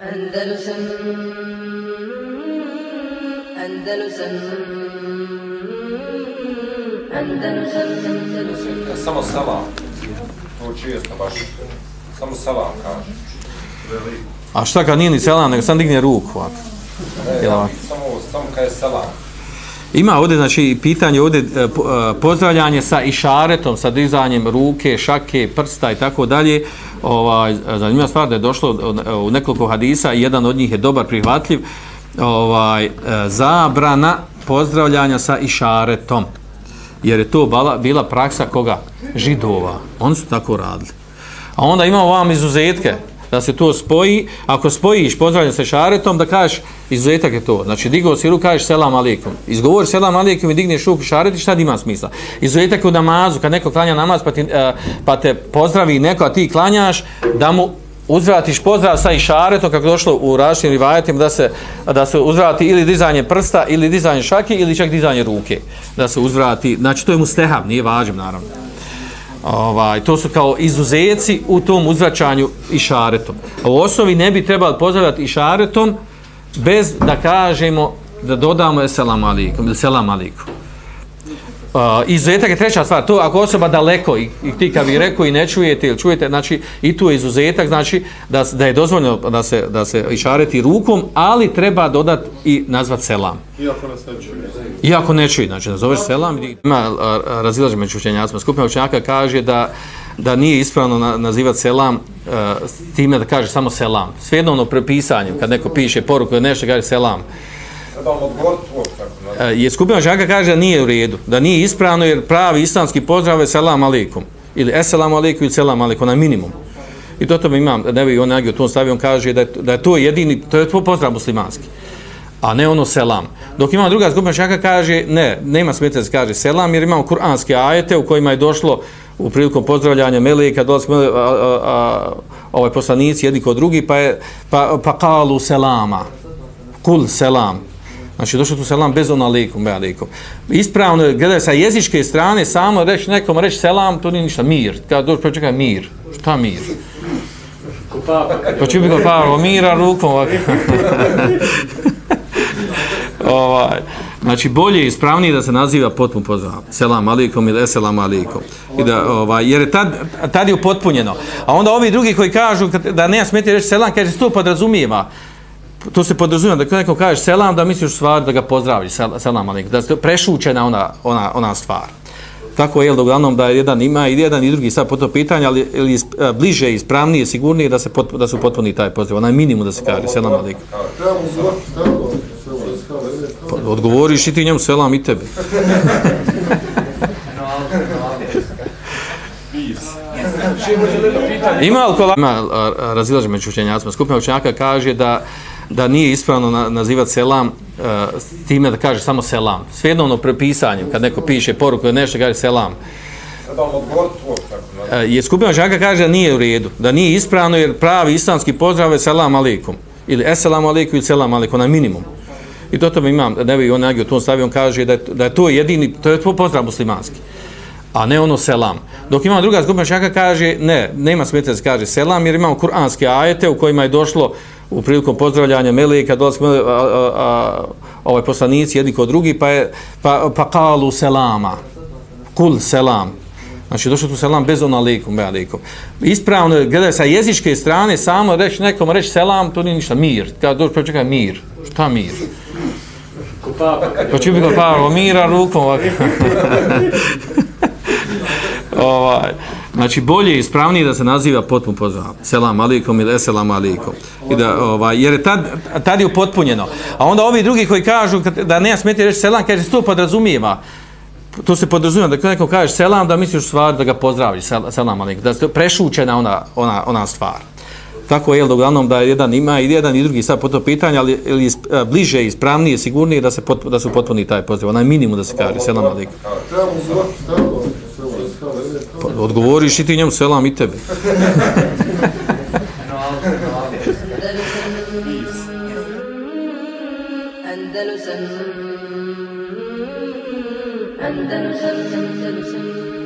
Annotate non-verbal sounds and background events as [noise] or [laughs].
Andalusam Andalusam Andalusam Andalusam Samo salam. To često baš. Samo salam kaže. A šta kad nije ni selam, nego sam digne ruku ovako. Ne, samo, samo kaže salam. Ima ovdje, znači, pitanje ovdje, e, e, pozdravljanje sa išaretom, sa dizanjem ruke, šake, prsta i tako dalje. Ovaj, zanimljiva stvar da je došlo u- nekoliko hadisa, i jedan od njih je dobar, prihvatljiv, ovaj, e, zabrana pozdravljanja sa išaretom. Jer je to bila, bila praksa koga? Židova. Oni su tako radili. A onda imamo vam izuzetke, da se to spoji, ako spojiš pozdravljanje sa šaretom, da kažeš, izuzetak je to, znači digao si ruku, kažeš selam alikum, izgovori selam alikum i digneš ruku šaret i šta da ima smisla? Izuzetak je u namazu, kad neko klanja namaz pa, ti, e, pa te pozdravi neko, a ti klanjaš, da mu uzvratiš pozdrav sa išaretom, kako došlo u različitim rivajetima, da se, da se uzvrati ili dizanje prsta, ili dizanje šake, ili čak dizanje ruke, da se uzvrati, znači to je mu steham, nije važim naravno. Ovaj, to su kao izuzeci u tom uzvraćanju i šaretom. A u osnovi ne bi trebali pozdravljati išaretom šaretom bez da kažemo, da dodamo je selam alikum ili selam alikum. Uh, izuzetak je treća stvar, to ako osoba daleko i, i ti kad bi rekao i ne čujete ili čujete, znači i tu je izuzetak, znači da, da je dozvoljeno da se, da se išareti rukom, ali treba dodat i nazvat selam. Iako nas ne čuje. Iako ne čuje, znači nazoveš selam, ima razilaže među učenjacima. Skupina učenjaka kaže da da nije ispravno na, nazivati selam uh, s time da kaže samo selam. Svejedno ono prepisanjem, kad neko piše poruku ili nešto, kaže selam. Uh, je skupina učenjaka kaže da nije u redu, da nije ispravno jer pravi islamski pozdrav je selam alikum. Ili eselamu alikum ili selam alikum, onaj minimum. I to tome imam, ne bi on nagio tu stavio, on kaže da je, da je to jedini, to je to pozdrav muslimanski a ne ono selam. Dok ima druga skupina šaka kaže, ne, nema smeta se kaže selam, jer imamo kuranske ajete u kojima je došlo u prilikom pozdravljanja meleka, dolazka meleka, a, a, a, ovaj poslanici jedni kod drugi, pa je, pa, pa kalu selama, kul selam. Znači, došlo tu selam bez ona likum, be alikum. Ispravno je, gledaj, sa jezičke strane, samo reći nekom, reći selam, to nije ništa, mir. Kada dođe, pa čekaj, mir. Šta mir? Pa ću bi ga pavao, mira rukom ovako. [laughs] ovaj, znači bolje i ispravnije da se naziva potpun pozdrav. Selam alikom ili eselam alikom. I da, ovaj, jer je tad, tad je upotpunjeno. A onda ovi drugi koji kažu da ne smeti reći selam, kaže se to podrazumijeva. To se podrazumijeva da kad neko kaže selam, da misliš stvar da ga pozdraviš, sel- selam alejkum Da je prešućena ona, ona, ona stvar. Tako je, da uglavnom da jedan ima i jedan i drugi sad po to pitanje, ali ili is- e, bliže, ispravnije, sigurnije da se pot, da su potpuni taj pozdrav. Onaj minimum da se kaže, selam alikum. Treba mu zvrti, treba mu zvrti. Pa, odgovoriš i ti njemu selam i tebi. Ima li kola... Ima a, među učenjacima. Skupina učenjaka kaže da da nije ispravno na, nazivati selam uh, s time da kaže samo selam. Svejedno ono prepisanjem, kad neko piše poruku ili nešto, kaže selam. Uh, tako. Je skupina učenjaka kaže da nije u redu, da nije ispravno jer pravi islamski pozdrav je selam alikum. Ili eselam alikum ili selam alikum, na minimum. I to tome imam, ne bi on nagio tom stavio, on kaže da je, da je to jedini, to je to pozdrav muslimanski. A ne ono selam. Dok ima druga skupina šaka kaže, ne, nema smeta da se kaže selam, jer imamo kuranske ajete u kojima je došlo u prilikom pozdravljanja meleka, dolazka meleka, a, a, a, ovaj poslanici jedni kod drugi, pa je, pa, pa kalu selama, kul selam. Znači, došlo tu selam bez ona alikum, be alikum. Ispravno je, gledaj, sa jezičke strane, samo reći nekom, reći selam, to nije ništa, mir. Kada dođe, pa čekaj, mir. Šta mir? Pa ću bi ga pavao, mira rukom ovako. [laughs] ovaj, znači, bolje i ispravnije da se naziva potpun pozdrav. Selam alikum ili eselam alikum. I da, ovaj, jer je tad, tad je upotpunjeno. A onda ovi drugi koji kažu da nema smeti reći selam, kaže se to podrazumijeva to se podrazumijeva da kad neko kaže selam da misliš u stvari da ga pozdraviš sel- selam alikum da je prešućena ona, ona, ona stvar tako je uglavnom da jedan ima i jedan i drugi sad po to pitanje ali ili is- e, bliže ispravnije sigurnije da se pot, da su potpuni taj poziv, onaj minimum da se kaže selam alik. Pa, odgovoriš i ti njemu selam i tebi. Andalusam. Andalusam Andalusam.